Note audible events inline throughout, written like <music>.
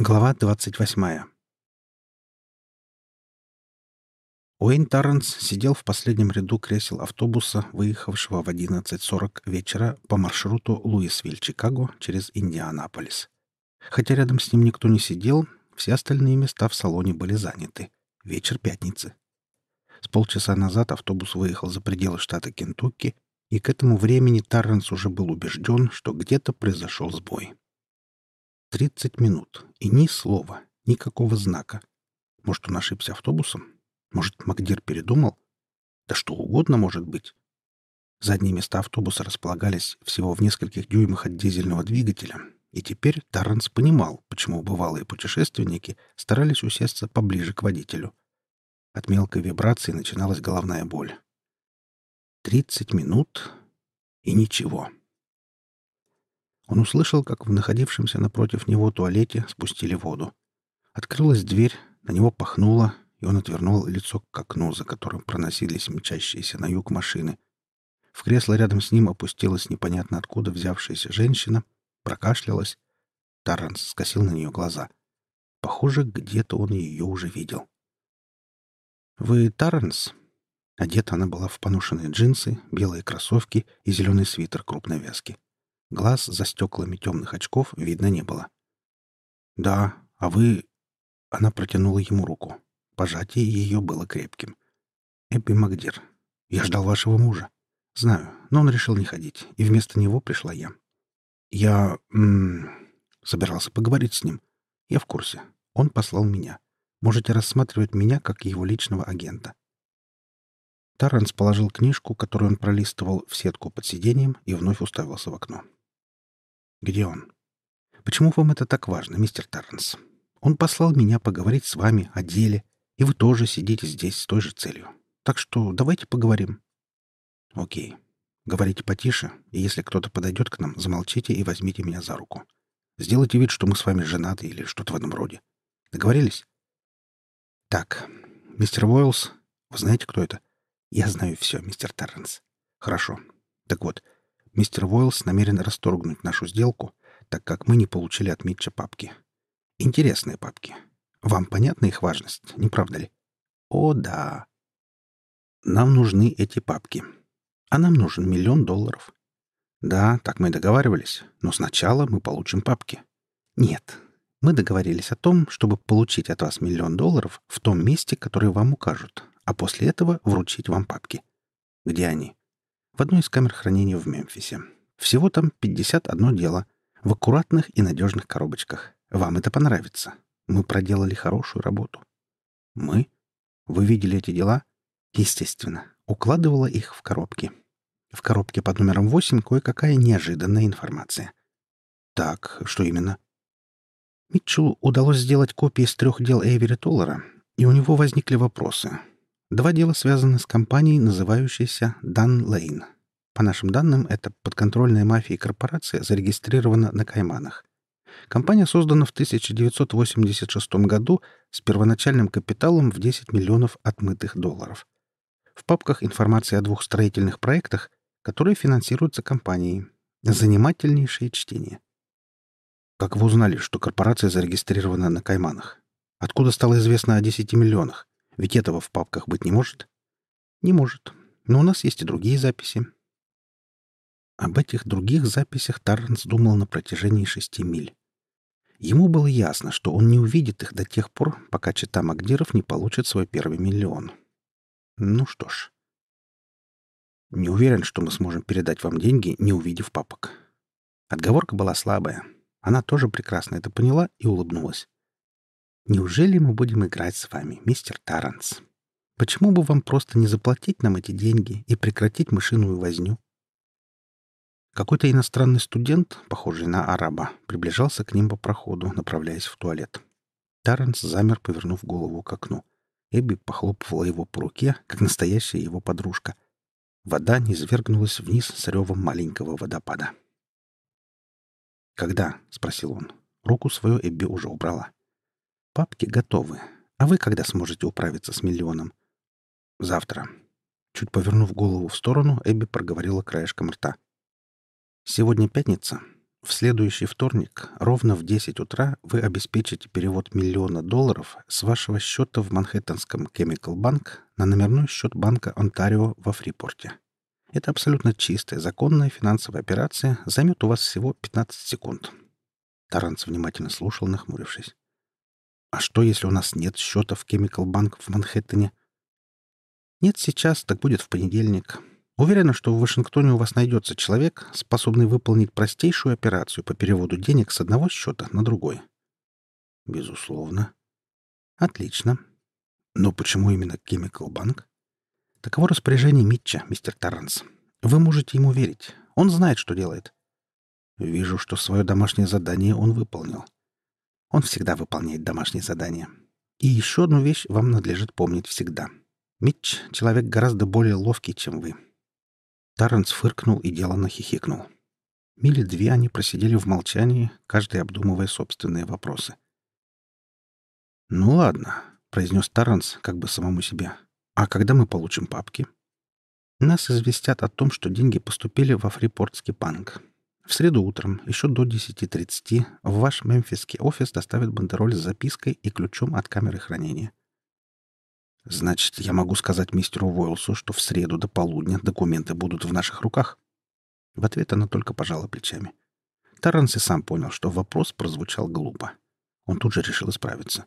Глава 28. Уэйн Тарренс сидел в последнем ряду кресел автобуса, выехавшего в 11.40 вечера по маршруту Луисвиль-Чикаго через Индианаполис. Хотя рядом с ним никто не сидел, все остальные места в салоне были заняты. Вечер пятницы. С полчаса назад автобус выехал за пределы штата Кентукки, и к этому времени Тарренс уже был убежден, что где-то произошел сбой. Тридцать минут. И ни слова, никакого знака. Может, он ошибся автобусом? Может, Магдир передумал? Да что угодно может быть. Задние места автобуса располагались всего в нескольких дюймах от дизельного двигателя, и теперь Тарранс понимал, почему бывалые путешественники старались усесться поближе к водителю. От мелкой вибрации начиналась головная боль. Тридцать минут и ничего. Он услышал, как в находившемся напротив него туалете спустили воду. Открылась дверь, на него пахнуло, и он отвернул лицо к окну, за которым проносились мчащиеся на юг машины. В кресло рядом с ним опустилась непонятно откуда взявшаяся женщина, прокашлялась. Тарранс скосил на нее глаза. Похоже, где-то он ее уже видел. «Вы Тарранс?» Одета она была в поношенные джинсы, белые кроссовки и зеленый свитер крупной вязки. Глаз за стеклами темных очков видно не было. «Да, а вы...» Она протянула ему руку. Пожатие ее было крепким. «Эбби Магдир, я ждал вашего мужа. Знаю, но он решил не ходить, и вместо него пришла я. Я... М -м, собирался поговорить с ним. Я в курсе. Он послал меня. Можете рассматривать меня как его личного агента». Тарренс положил книжку, которую он пролистывал, в сетку под сиденьем и вновь уставился в окно. Где он? Почему вам это так важно, мистер Тарренс? Он послал меня поговорить с вами о деле, и вы тоже сидите здесь с той же целью. Так что давайте поговорим. Окей. Говорите потише, и если кто-то подойдет к нам, замолчите и возьмите меня за руку. Сделайте вид, что мы с вами женаты или что-то в этом роде. Договорились? Так, мистер Уойлс, вы знаете, кто это? Я знаю все, мистер Тарренс. Хорошо. Так вот, — Мистер Войлс намерен расторгнуть нашу сделку, так как мы не получили от Митча папки. Интересные папки. Вам понятна их важность, не правда ли? О, да. Нам нужны эти папки. А нам нужен миллион долларов. Да, так мы договаривались, но сначала мы получим папки. Нет, мы договорились о том, чтобы получить от вас миллион долларов в том месте, которое вам укажут, а после этого вручить вам папки. Где они? В одной из камер хранения в Мемфисе. Всего там 51 дело. В аккуратных и надежных коробочках. Вам это понравится. Мы проделали хорошую работу. Мы? Вы видели эти дела? Естественно. Укладывала их в коробки. В коробке под номером 8 кое-какая неожиданная информация. Так, что именно? Митчеллу удалось сделать копии из трех дел Эйвери Толлера, и у него возникли вопросы. Два дела связаны с компанией, называющейся «Дан Лейн». По нашим данным, это подконтрольная мафии корпорация зарегистрирована на Кайманах. Компания создана в 1986 году с первоначальным капиталом в 10 миллионов отмытых долларов. В папках информация о двух строительных проектах, которые финансируются компанией. Занимательнейшее чтение. Как вы узнали, что корпорация зарегистрирована на Кайманах? Откуда стало известно о 10 миллионах? Ведь этого в папках быть не может. Не может. Но у нас есть и другие записи. Об этих других записях Тарренс думал на протяжении шести миль. Ему было ясно, что он не увидит их до тех пор, пока чита Магдиров не получит свой первый миллион. Ну что ж. Не уверен, что мы сможем передать вам деньги, не увидев папок. Отговорка была слабая. Она тоже прекрасно это поняла и улыбнулась. Неужели мы будем играть с вами, мистер Таранс? Почему бы вам просто не заплатить нам эти деньги и прекратить мышиную возню? Какой-то иностранный студент, похожий на араба, приближался к ним по проходу, направляясь в туалет. Таранс замер, повернув голову к окну. Эбби похлопывала его по руке, как настоящая его подружка. Вода низвергнулась вниз с ревом маленького водопада. «Когда?» — спросил он. Руку свою Эбби уже убрала. Папки готовы. А вы когда сможете управиться с миллионом? Завтра. Чуть повернув голову в сторону, Эбби проговорила краешком рта. Сегодня пятница. В следующий вторник, ровно в 10 утра, вы обеспечите перевод миллиона долларов с вашего счета в Манхэттенском Chemical Bank на номерной счет банка Онтарио во Фрипорте. Это абсолютно чистая, законная финансовая операция, займет у вас всего 15 секунд. Таранс внимательно слушал, нахмурившись. «А что, если у нас нет счета в Chemical Bank в Манхэттене?» «Нет сейчас, так будет в понедельник. Уверена, что в Вашингтоне у вас найдется человек, способный выполнить простейшую операцию по переводу денег с одного счета на другой. Безусловно. Отлично. Но почему именно Chemical Bank? Таково распоряжение Митча, мистер Таранс. Вы можете ему верить. Он знает, что делает. Вижу, что свое домашнее задание он выполнил. Он всегда выполняет домашние задания. И еще одну вещь вам надлежит помнить всегда. Митч — человек гораздо более ловкий, чем вы. Тарренс фыркнул и деланно хихикнул. Мили две они просидели в молчании, каждый обдумывая собственные вопросы. «Ну ладно», — произнес Тарренс как бы самому себе. «А когда мы получим папки?» «Нас известят о том, что деньги поступили во Фрипортский банк. В среду утром, еще до 10.30, в ваш мемфисский офис доставят бандероль с запиской и ключом от камеры хранения. Значит, я могу сказать мистеру Войлсу, что в среду до полудня документы будут в наших руках? В ответ она только пожала плечами. Таранс и сам понял, что вопрос прозвучал глупо. Он тут же решил исправиться.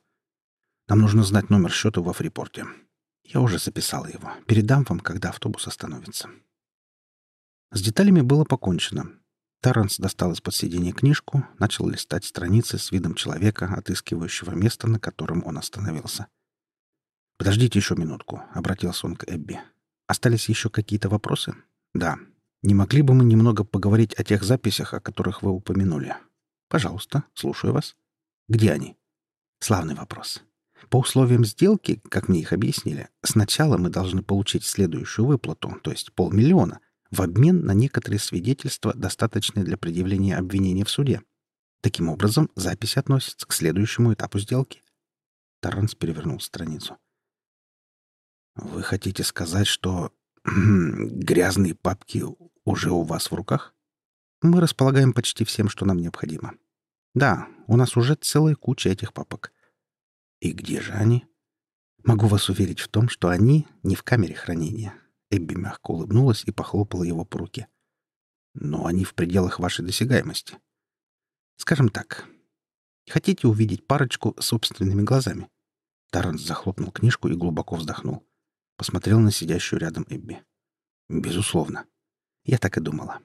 «Нам нужно знать номер счета во Фрипорте. Я уже записала его. Передам вам, когда автобус остановится». С деталями было покончено. Таранс достал из-под сиденья книжку, начал листать страницы с видом человека, отыскивающего место, на котором он остановился — «Подождите еще минутку», — обратился он к Эбби. «Остались еще какие-то вопросы?» «Да. Не могли бы мы немного поговорить о тех записях, о которых вы упомянули?» «Пожалуйста, слушаю вас». «Где они?» «Славный вопрос. По условиям сделки, как мне их объяснили, сначала мы должны получить следующую выплату, то есть полмиллиона, в обмен на некоторые свидетельства, достаточные для предъявления обвинения в суде. Таким образом, запись относится к следующему этапу сделки». Тарранс перевернул страницу. Вы хотите сказать, что <clears throat> грязные папки уже у вас в руках? Мы располагаем почти всем, что нам необходимо. Да, у нас уже целая куча этих папок. И где же они? Могу вас уверить в том, что они не в камере хранения. Эбби мягко улыбнулась и похлопала его по руке. Но они в пределах вашей досягаемости. Скажем так, хотите увидеть парочку собственными глазами? Таранс захлопнул книжку и глубоко вздохнул. Посмотрел на сидящую рядом Эбби. «Безусловно. Я так и думала».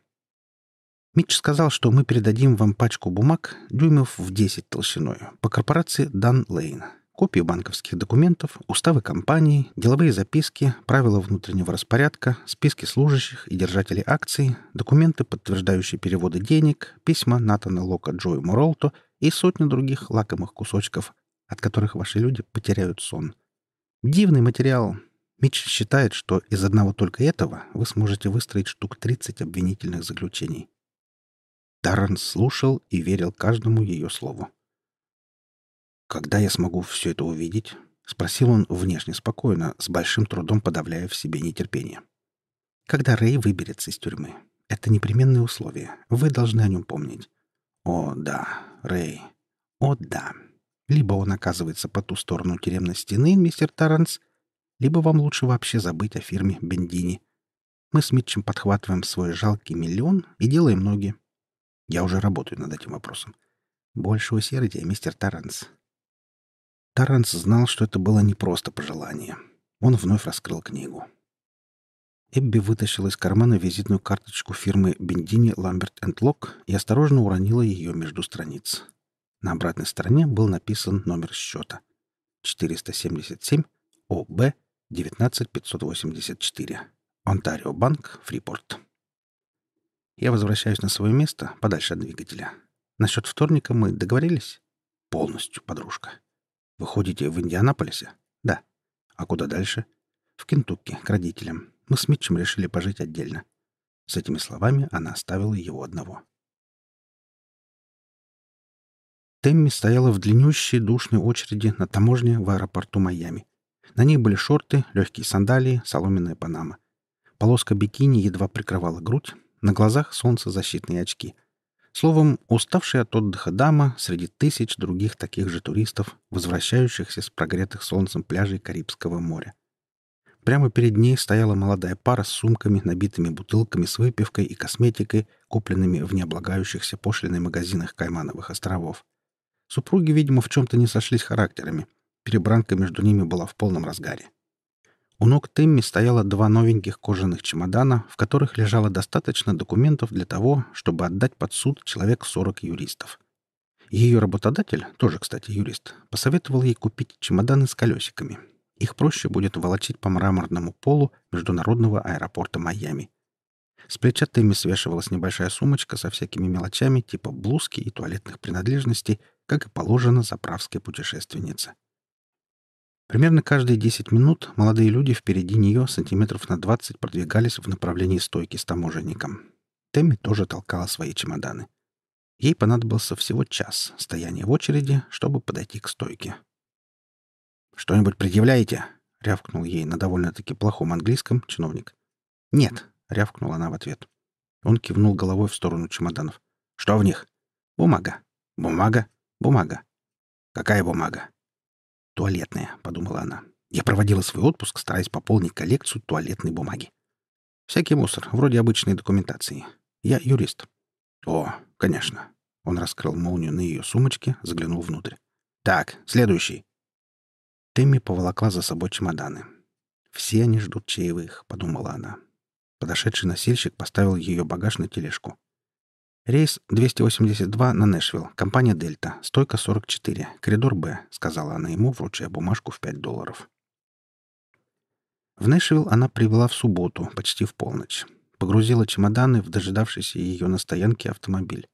Митч сказал, что мы передадим вам пачку бумаг дюймов в 10 толщиной по корпорации Дан Лейн. Копии банковских документов, уставы компании, деловые записки, правила внутреннего распорядка, списки служащих и держателей акций, документы, подтверждающие переводы денег, письма Натана Лока Джои Моролто и сотни других лакомых кусочков, от которых ваши люди потеряют сон. Дивный материал, Митч считает, что из одного только этого вы сможете выстроить штук 30 обвинительных заключений. Даррен слушал и верил каждому ее слову. «Когда я смогу все это увидеть?» — спросил он внешне спокойно, с большим трудом подавляя в себе нетерпение. «Когда Рэй выберется из тюрьмы. Это непременное условие. Вы должны о нем помнить». «О, да, Рэй. О, да. Либо он оказывается по ту сторону тюремной стены, мистер Таранс, либо вам лучше вообще забыть о фирме Бендини. Мы с Митчем подхватываем свой жалкий миллион и делаем ноги. Я уже работаю над этим вопросом. Больше усердия, мистер Таранс. Таранс знал, что это было не просто пожелание. Он вновь раскрыл книгу. Эбби вытащила из кармана визитную карточку фирмы Бендини Ламберт энд Лок и осторожно уронила ее между страниц. На обратной стороне был написан номер счета. 477 ОБ 19584. Онтарио банк, Фрипорт. Я возвращаюсь на свое место, подальше от двигателя. Насчет вторника мы договорились? Полностью, подружка. Вы ходите в Индианаполисе? Да. А куда дальше? В Кентукки, к родителям. Мы с Митчем решили пожить отдельно. С этими словами она оставила его одного. Темми стояла в длиннющей душной очереди на таможне в аэропорту Майами. На ней были шорты, легкие сандалии, соломенная панама. Полоска бикини едва прикрывала грудь, на глазах солнцезащитные очки. Словом, уставшая от отдыха дама среди тысяч других таких же туристов, возвращающихся с прогретых солнцем пляжей Карибского моря. Прямо перед ней стояла молодая пара с сумками, набитыми бутылками с выпивкой и косметикой, купленными в необлагающихся пошлиной магазинах Каймановых островов. Супруги, видимо, в чем-то не сошлись характерами. Перебранка между ними была в полном разгаре. У ног Тэмми стояло два новеньких кожаных чемодана, в которых лежало достаточно документов для того, чтобы отдать под суд человек 40 юристов. Ее работодатель, тоже, кстати, юрист, посоветовал ей купить чемоданы с колесиками. Их проще будет волочить по мраморному полу международного аэропорта Майами. С плеча Тэмми свешивалась небольшая сумочка со всякими мелочами типа блузки и туалетных принадлежностей, как и положено заправской путешественнице. Примерно каждые 10 минут молодые люди впереди нее сантиметров на 20 продвигались в направлении стойки с таможенником. Тэмми тоже толкала свои чемоданы. Ей понадобился всего час стояния в очереди, чтобы подойти к стойке. «Что-нибудь предъявляете?» — рявкнул ей на довольно-таки плохом английском чиновник. «Нет», — рявкнула она в ответ. Он кивнул головой в сторону чемоданов. «Что в них?» «Бумага». «Бумага? Бумага». «Какая бумага?» «Туалетная», — подумала она. «Я проводила свой отпуск, стараясь пополнить коллекцию туалетной бумаги. Всякий мусор, вроде обычной документации. Я юрист». «О, конечно». Он раскрыл молнию на ее сумочке, заглянул внутрь. «Так, следующий». Тэмми поволокла за собой чемоданы. «Все они ждут чаевых», — подумала она. Подошедший носильщик поставил ее багаж на тележку. «Рейс 282 на Нэшвилл. Компания «Дельта». Стойка 44. Коридор «Б», — сказала она ему, вручая бумажку в 5 долларов. В Нэшвилл она прибыла в субботу, почти в полночь. Погрузила чемоданы в дожидавшийся ее на стоянке автомобиль.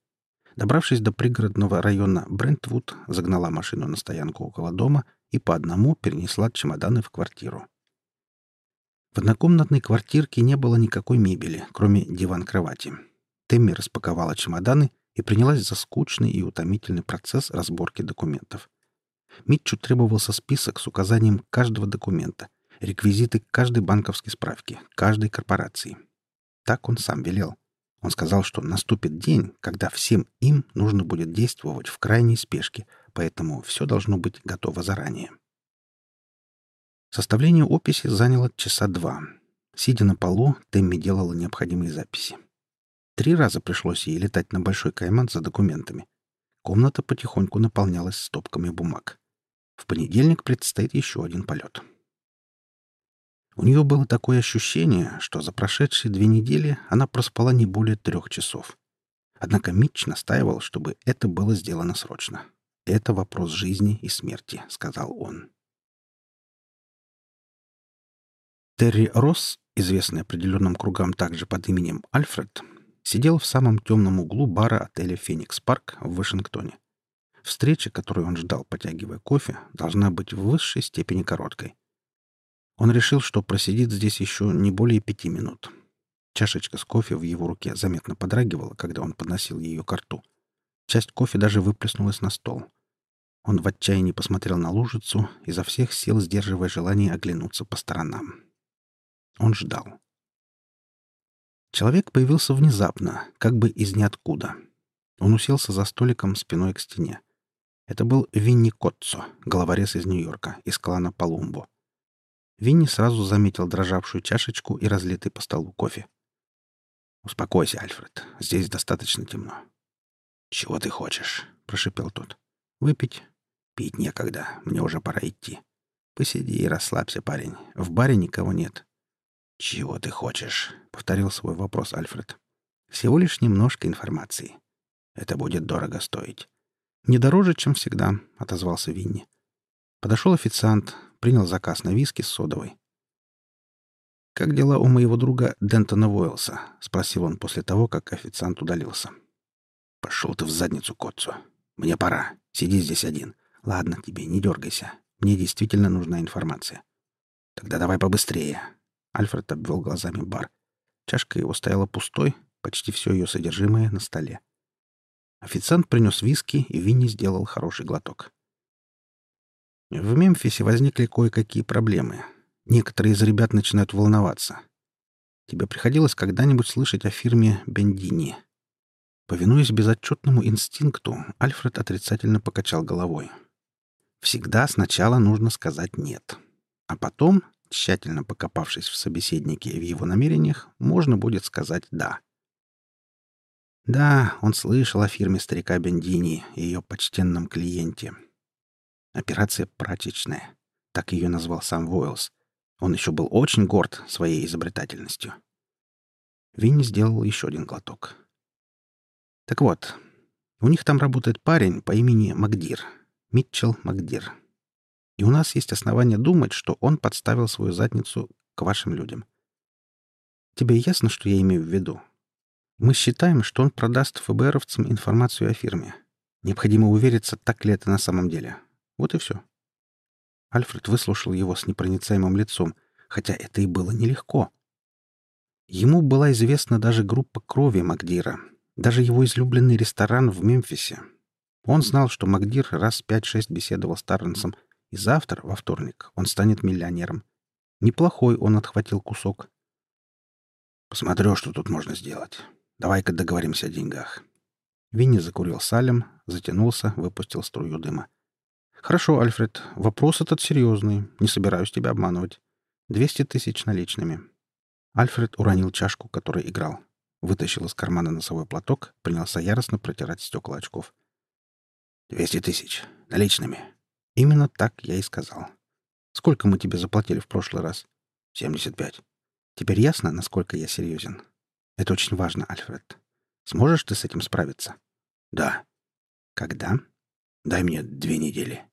Добравшись до пригородного района Брентвуд, загнала машину на стоянку около дома и по одному перенесла чемоданы в квартиру. В однокомнатной квартирке не было никакой мебели, кроме диван-кровати. Тэмми распаковала чемоданы и принялась за скучный и утомительный процесс разборки документов. Митчу требовался список с указанием каждого документа, реквизиты каждой банковской справки, каждой корпорации. Так он сам велел. Он сказал, что наступит день, когда всем им нужно будет действовать в крайней спешке, поэтому все должно быть готово заранее. Составление описи заняло часа два. Сидя на полу, Тэмми делала необходимые записи. Три раза пришлось ей летать на Большой Кайман за документами. Комната потихоньку наполнялась стопками бумаг. В понедельник предстоит еще один полет. У нее было такое ощущение, что за прошедшие две недели она проспала не более трех часов. Однако Митч настаивал, чтобы это было сделано срочно. «Это вопрос жизни и смерти», — сказал он. Терри Росс, известный определенным кругам также под именем Альфред, сидел в самом темном углу бара отеля «Феникс Парк» в Вашингтоне. Встреча, которую он ждал, потягивая кофе, должна быть в высшей степени короткой. Он решил, что просидит здесь еще не более пяти минут. Чашечка с кофе в его руке заметно подрагивала, когда он подносил ее к рту. Часть кофе даже выплеснулась на стол. Он в отчаянии посмотрел на лужицу, изо всех сил сдерживая желание оглянуться по сторонам. Он ждал. Человек появился внезапно, как бы из ниоткуда. Он уселся за столиком спиной к стене. Это был Винни Котцо, головорез из Нью-Йорка, из клана Палумбо. Винни сразу заметил дрожавшую чашечку и разлитый по столу кофе. «Успокойся, Альфред. Здесь достаточно темно». «Чего ты хочешь?» — прошипел тот. «Выпить?» «Пить некогда. Мне уже пора идти. Посиди и расслабься, парень. В баре никого нет. «Чего ты хочешь?» — повторил свой вопрос Альфред. «Всего лишь немножко информации. Это будет дорого стоить». «Не дороже, чем всегда», — отозвался Винни. Подошел официант, принял заказ на виски с содовой. «Как дела у моего друга Дентона Войлса?» — спросил он после того, как официант удалился. «Пошел ты в задницу, Котцу. Мне пора. Сиди здесь один. Ладно тебе, не дергайся. Мне действительно нужна информация. Тогда давай побыстрее. Альфред обвел глазами бар. Чашка его стояла пустой, почти все ее содержимое на столе. Официант принес виски, и Винни сделал хороший глоток. В Мемфисе возникли кое-какие проблемы. Некоторые из ребят начинают волноваться. Тебе приходилось когда-нибудь слышать о фирме Бендини? Повинуясь безотчетному инстинкту, Альфред отрицательно покачал головой. Всегда сначала нужно сказать «нет». А потом, тщательно покопавшись в собеседнике и в его намерениях, можно будет сказать «да». Да, он слышал о фирме старика Бендини и ее почтенном клиенте. Операция «Прачечная». Так ее назвал сам Войлс. Он еще был очень горд своей изобретательностью. Винни сделал еще один глоток. Так вот, у них там работает парень по имени Магдир. Митчелл Магдир. И у нас есть основания думать, что он подставил свою задницу к вашим людям. Тебе ясно, что я имею в виду? Мы считаем, что он продаст ФБРовцам информацию о фирме. Необходимо увериться, так ли это на самом деле. Вот и все. Альфред выслушал его с непроницаемым лицом, хотя это и было нелегко. Ему была известна даже группа крови Магдира, даже его излюбленный ресторан в Мемфисе. Он знал, что Магдир раз пять-шесть беседовал с Тарренсом, и завтра, во вторник, он станет миллионером. Неплохой он отхватил кусок. «Посмотрю, что тут можно сделать. Давай-ка договоримся о деньгах». Винни закурил салем, затянулся, выпустил струю дыма. «Хорошо, Альфред, вопрос этот серьезный. Не собираюсь тебя обманывать. Двести тысяч наличными». Альфред уронил чашку, которой играл. Вытащил из кармана носовой платок, принялся яростно протирать стекла очков. «Двести тысяч. Наличными». «Именно так я и сказал. Сколько мы тебе заплатили в прошлый раз?» «Семьдесят пять». «Теперь ясно, насколько я серьезен?» «Это очень важно, Альфред. Сможешь ты с этим справиться?» «Да». «Когда?» «Дай мне две недели».